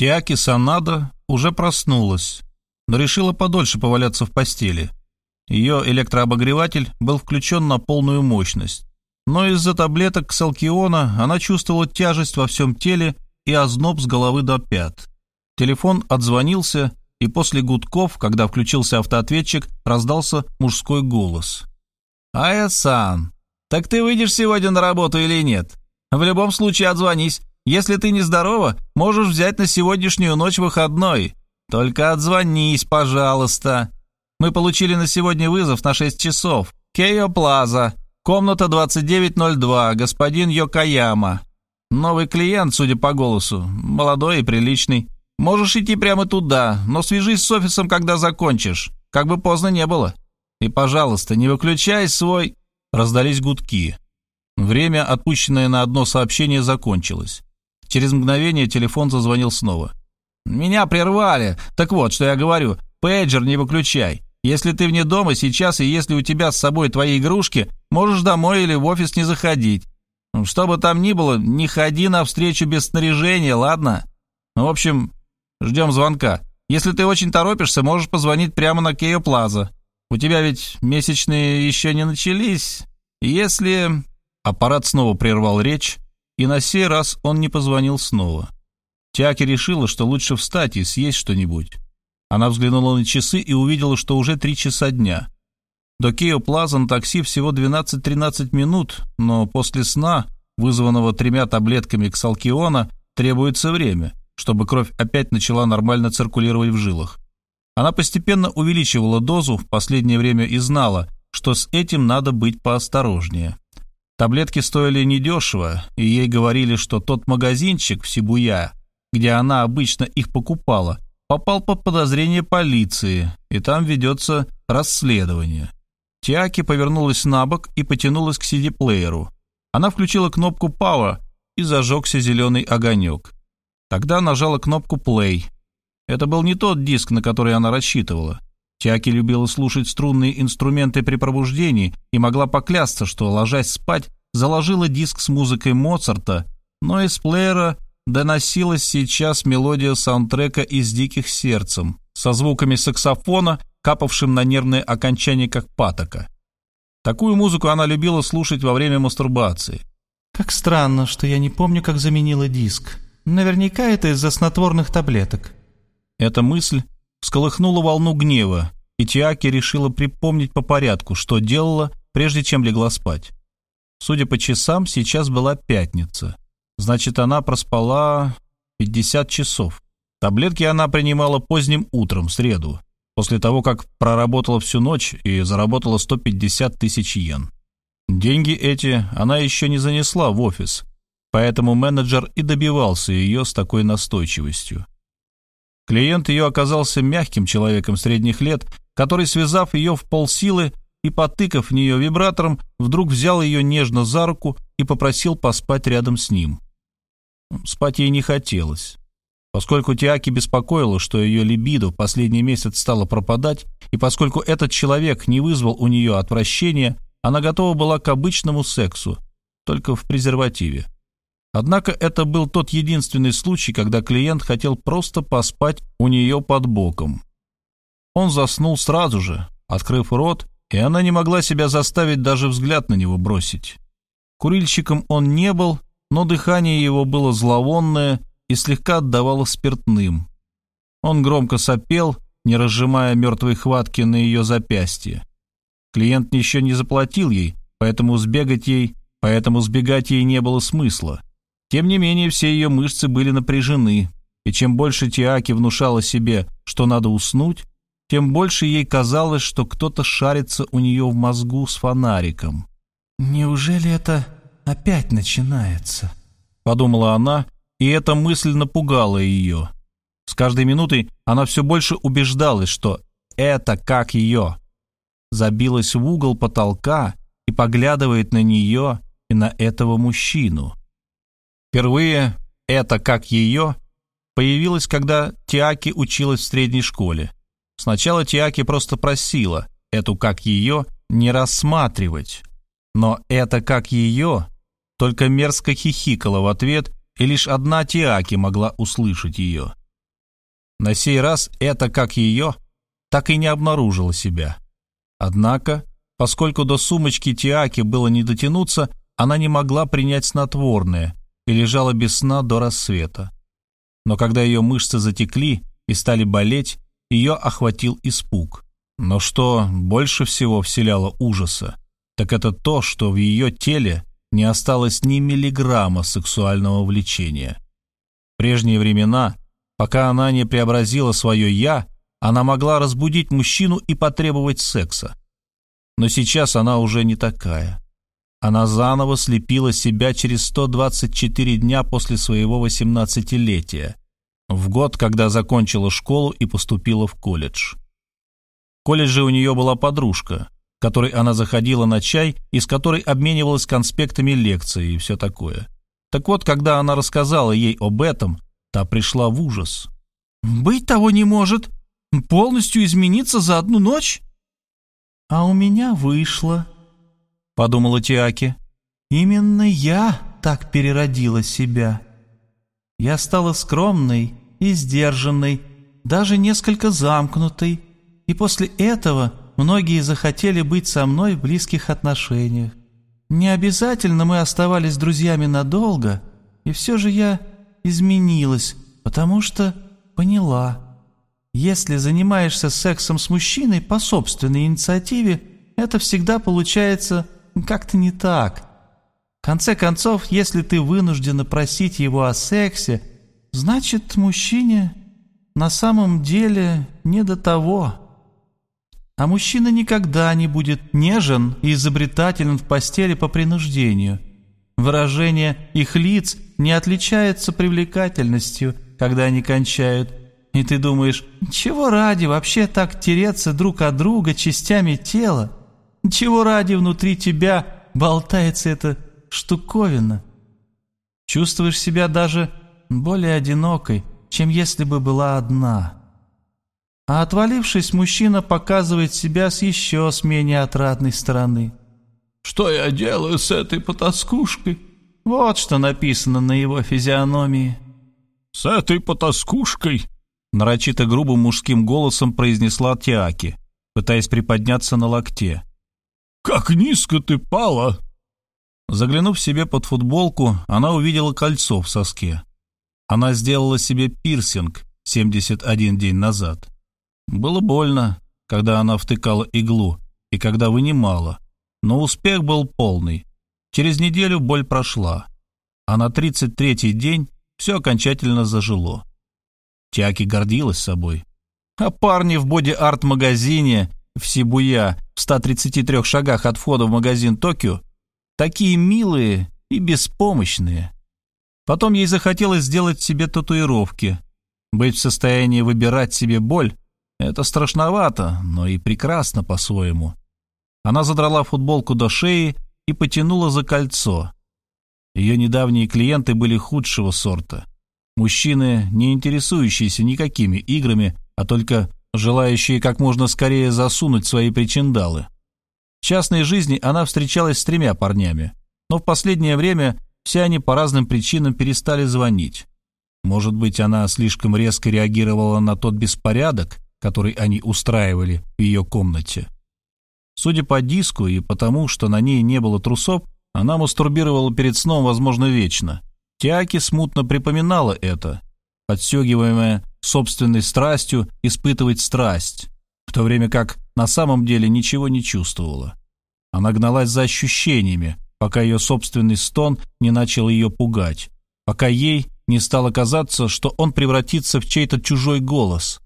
Тиаки Санада уже проснулась, но решила подольше поваляться в постели. Ее электрообогреватель был включен на полную мощность. Но из-за таблеток Салкиона она чувствовала тяжесть во всем теле и озноб с головы до пят. Телефон отзвонился, и после гудков, когда включился автоответчик, раздался мужской голос. «Ая-сан, так ты выйдешь сегодня на работу или нет? В любом случае отзвонись. Если ты нездорова, можешь взять на сегодняшнюю ночь выходной. Только отзвонись, пожалуйста. Мы получили на сегодня вызов на 6 часов. Кейо Плаза, комната 2902, господин Йокаяма. Новый клиент, судя по голосу, молодой и приличный. Можешь идти прямо туда, но свяжись с офисом, когда закончишь, как бы поздно не было. И, пожалуйста, не выключай свой...» Раздались гудки. Время, отпущенное на одно сообщение, закончилось. Через мгновение телефон зазвонил снова. «Меня прервали. Так вот, что я говорю. Пейджер не выключай. Если ты вне дома сейчас и если у тебя с собой твои игрушки, можешь домой или в офис не заходить. Что бы там ни было, не ходи навстречу без снаряжения, ладно? В общем, ждем звонка. Если ты очень торопишься, можешь позвонить прямо на Кейо Плаза. У тебя ведь месячные еще не начались. Если...» Аппарат снова прервал речь, и на сей раз он не позвонил снова. Тиаки решила, что лучше встать и съесть что-нибудь. Она взглянула на часы и увидела, что уже три часа дня. До Кио Плаза на такси всего 12-13 минут, но после сна, вызванного тремя таблетками ксалкиона, требуется время, чтобы кровь опять начала нормально циркулировать в жилах. Она постепенно увеличивала дозу в последнее время и знала, что с этим надо быть поосторожнее. Таблетки стоили недешево, и ей говорили, что тот магазинчик в Сибуя, где она обычно их покупала, попал под подозрение полиции, и там ведется расследование. Тиаки повернулась на бок и потянулась к CD-плееру. Она включила кнопку Power и зажегся зеленый огонек. Тогда нажала кнопку Play. Это был не тот диск, на который она рассчитывала. Тиаки любила слушать струнные инструменты при пробуждении и могла поклясться, что, ложась спать, заложила диск с музыкой Моцарта, но из плеера доносилась сейчас мелодия саундтрека из «Диких сердцем» со звуками саксофона, капавшим на нервные окончания, как патока. Такую музыку она любила слушать во время мастурбации. «Как странно, что я не помню, как заменила диск. Наверняка это из-за снотворных таблеток». Эта мысль всколыхнула волну гнева, и Тиаки решила припомнить по порядку, что делала, прежде чем легла спать. Судя по часам, сейчас была пятница. Значит, она проспала 50 часов. Таблетки она принимала поздним утром, в среду, после того, как проработала всю ночь и заработала 150 тысяч йен. Деньги эти она еще не занесла в офис, поэтому менеджер и добивался ее с такой настойчивостью. Клиент ее оказался мягким человеком средних лет, который, связав ее в полсилы и, потыкав в нее вибратором, вдруг взял ее нежно за руку и попросил поспать рядом с ним. Спать ей не хотелось. Поскольку Тиаки беспокоила, что ее либидо в последний месяц стало пропадать, и поскольку этот человек не вызвал у нее отвращения, она готова была к обычному сексу, только в презервативе. Однако это был тот единственный случай, когда клиент хотел просто поспать у нее под боком. Он заснул сразу же, открыв рот, и она не могла себя заставить даже взгляд на него бросить. Курильщиком он не был, но дыхание его было зловонное и слегка отдавало спиртным. Он громко сопел, не разжимая мертвой хватки на ее запястье. Клиент еще не заплатил ей, поэтому сбегать ей, поэтому сбегать ей не было смысла. Тем не менее, все ее мышцы были напряжены, и чем больше Тиаки внушала себе, что надо уснуть, тем больше ей казалось, что кто-то шарится у нее в мозгу с фонариком. «Неужели это опять начинается?» — подумала она, и эта мысль напугала ее. С каждой минутой она все больше убеждалась, что это как ее. Забилась в угол потолка и поглядывает на нее и на этого мужчину. Впервые это как ее появилось, когда Тиаки училась в средней школе. Сначала Тиаки просто просила эту как ее не рассматривать, но это как ее только мерзко хихикала в ответ, и лишь одна Тиаки могла услышать ее. На сей раз это, как ее, так и не обнаружила себя. Однако, поскольку до сумочки Тиаки было не дотянуться, она не могла принять снотворное и лежала без сна до рассвета. Но когда ее мышцы затекли и стали болеть, ее охватил испуг. Но что больше всего вселяло ужаса, так это то, что в ее теле не осталось ни миллиграмма сексуального влечения. В прежние времена, пока она не преобразила свое «я», она могла разбудить мужчину и потребовать секса. Но сейчас она уже не такая. Она заново слепила себя через 124 дня после своего 18-летия, в год, когда закончила школу и поступила в колледж. В колледже у нее была подружка, которой она заходила на чай и с которой обменивалась конспектами лекций и все такое. Так вот, когда она рассказала ей об этом, та пришла в ужас. «Быть того не может! Полностью измениться за одну ночь?» «А у меня вышло», — подумала Тиаки. «Именно я так переродила себя. Я стала скромной и сдержанной, даже несколько замкнутой, и после этого многие захотели быть со мной в близких отношениях. Не обязательно мы оставались друзьями надолго, и все же я изменилась, потому что поняла». Если занимаешься сексом с мужчиной по собственной инициативе, это всегда получается как-то не так. В конце концов, если ты вынуждена просить его о сексе, значит, мужчине на самом деле не до того. А мужчина никогда не будет нежен и изобретателен в постели по принуждению. Выражение их лиц не отличается привлекательностью, когда они кончают, и ты думаешь, чего ради вообще так тереться друг от друга частями тела? Чего ради внутри тебя болтается эта штуковина? Чувствуешь себя даже более одинокой, чем если бы была одна. А отвалившись, мужчина показывает себя с еще с менее отрадной стороны. «Что я делаю с этой потаскушкой?» Вот что написано на его физиономии. «С этой потаскушкой?» нарочито грубым мужским голосом произнесла Тиаки, пытаясь приподняться на локте. «Как низко ты пала!» Заглянув себе под футболку, она увидела кольцо в соске. Она сделала себе пирсинг 71 день назад. Было больно, когда она втыкала иглу и когда вынимала, но успех был полный. Через неделю боль прошла, а на 33-й день все окончательно зажило. Тиаки гордилась собой. А парни в боди-арт-магазине в Сибуя в 133 шагах от входа в магазин Токио такие милые и беспомощные. Потом ей захотелось сделать себе татуировки. Быть в состоянии выбирать себе боль — это страшновато, но и прекрасно по-своему. Она задрала футболку до шеи и потянула за кольцо. Ее недавние клиенты были худшего сорта. Мужчины, не интересующиеся никакими играми, а только желающие как можно скорее засунуть свои причиндалы. В частной жизни она встречалась с тремя парнями, но в последнее время все они по разным причинам перестали звонить. Может быть, она слишком резко реагировала на тот беспорядок, который они устраивали в ее комнате. Судя по диску и потому, что на ней не было трусов, она мастурбировала перед сном, возможно, вечно. Тиаки смутно припоминала это, подстегиваемая собственной страстью испытывать страсть, в то время как на самом деле ничего не чувствовала. Она гналась за ощущениями, пока ее собственный стон не начал ее пугать, пока ей не стало казаться, что он превратится в чей-то чужой голос.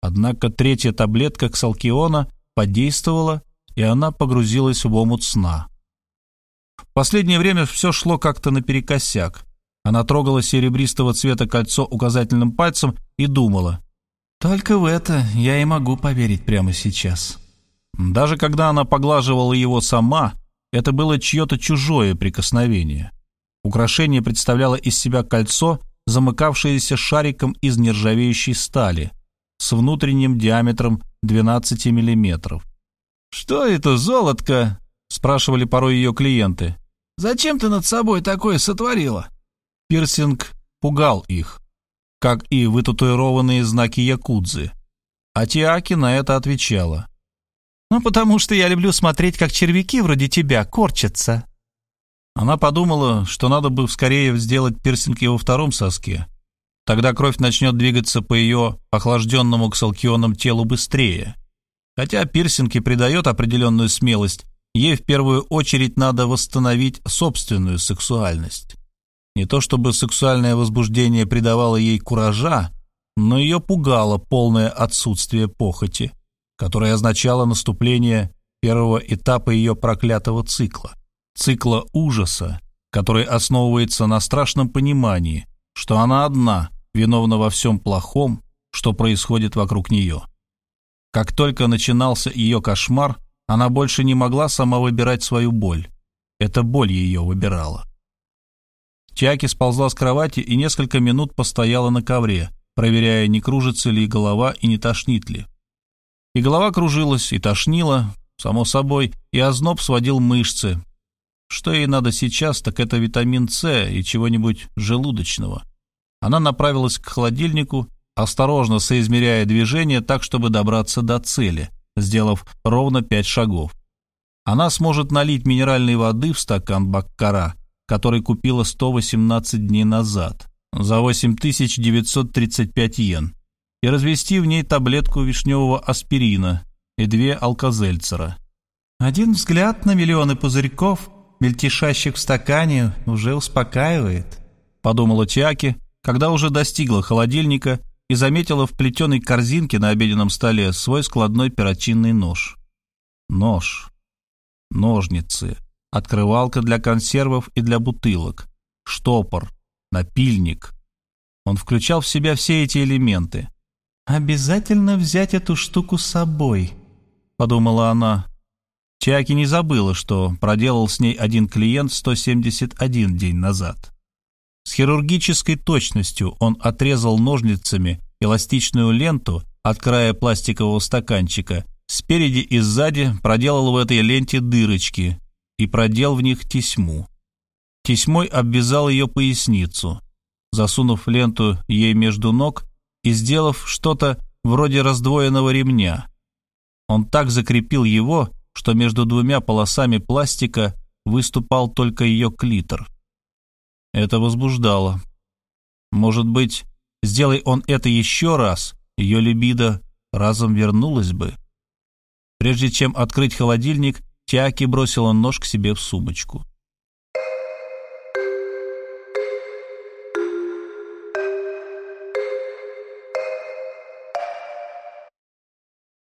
Однако третья таблетка ксалкиона подействовала, и она погрузилась в омут сна. В последнее время все шло как-то наперекосяк. Она трогала серебристого цвета кольцо указательным пальцем и думала. «Только в это я и могу поверить прямо сейчас». Даже когда она поглаживала его сама, это было чье-то чужое прикосновение. Украшение представляло из себя кольцо, замыкавшееся шариком из нержавеющей стали, с внутренним диаметром 12 миллиметров. «Что это, золотко?» — спрашивали порой ее клиенты. «Зачем ты над собой такое сотворила?» Пирсинг пугал их. как и вытатуированные знаки якудзы. А Тиаки на это отвечала. «Ну, потому что я люблю смотреть, как червяки вроде тебя корчатся». Она подумала, что надо бы скорее сделать пирсинг во втором соске. Тогда кровь начнет двигаться по ее охлажденному к салкионам телу быстрее. Хотя пирсинг и придает определенную смелость, ей в первую очередь надо восстановить собственную сексуальность. Не то чтобы сексуальное возбуждение придавало ей куража, но ее пугало полное отсутствие похоти, которое означало наступление первого этапа ее проклятого цикла, цикла ужаса, который основывается на страшном понимании, что она одна виновна во всем плохом, что происходит вокруг нее. Как только начинался ее кошмар, она больше не могла сама выбирать свою боль. Эта боль ее выбирала. Чаки сползла с кровати и несколько минут постояла на ковре, проверяя, не кружится ли голова и не тошнит ли. И голова кружилась, и тошнила, само собой, и озноб сводил мышцы. Что ей надо сейчас, так это витамин С и чего-нибудь желудочного. Она направилась к холодильнику, осторожно соизмеряя движение так, чтобы добраться до цели, сделав ровно пять шагов. Она сможет налить минеральной воды в стакан баккара, который купила 118 дней назад за 8935 йен, и развести в ней таблетку вишневого аспирина и две алкозельцера. Один взгляд на миллионы пузырьков, мельтешащих в стакане, уже успокаивает, подумала Тиаки, когда уже достигла холодильника и заметила в плетеной корзинке на обеденном столе свой складной перочинный нож. Нож. Ножницы. Открывалка для консервов и для бутылок. Штопор напильник. Он включал в себя все эти элементы. «Обязательно взять эту штуку с собой», — подумала она. Чаки не забыла, что проделал с ней один клиент 171 день назад. С хирургической точностью он отрезал ножницами эластичную ленту от края пластикового стаканчика, спереди и сзади проделал в этой ленте дырочки и продел в них тесьму. Тесьмой обвязал ее поясницу, засунув ленту ей между ног и сделав что-то вроде раздвоенного ремня. Он так закрепил его, что между двумя полосами пластика выступал только ее клитор. Это возбуждало. Может быть, сделай он это еще раз, ее либидо разом вернулась бы. Прежде чем открыть холодильник, Тиаки бросила нож к себе в сумочку.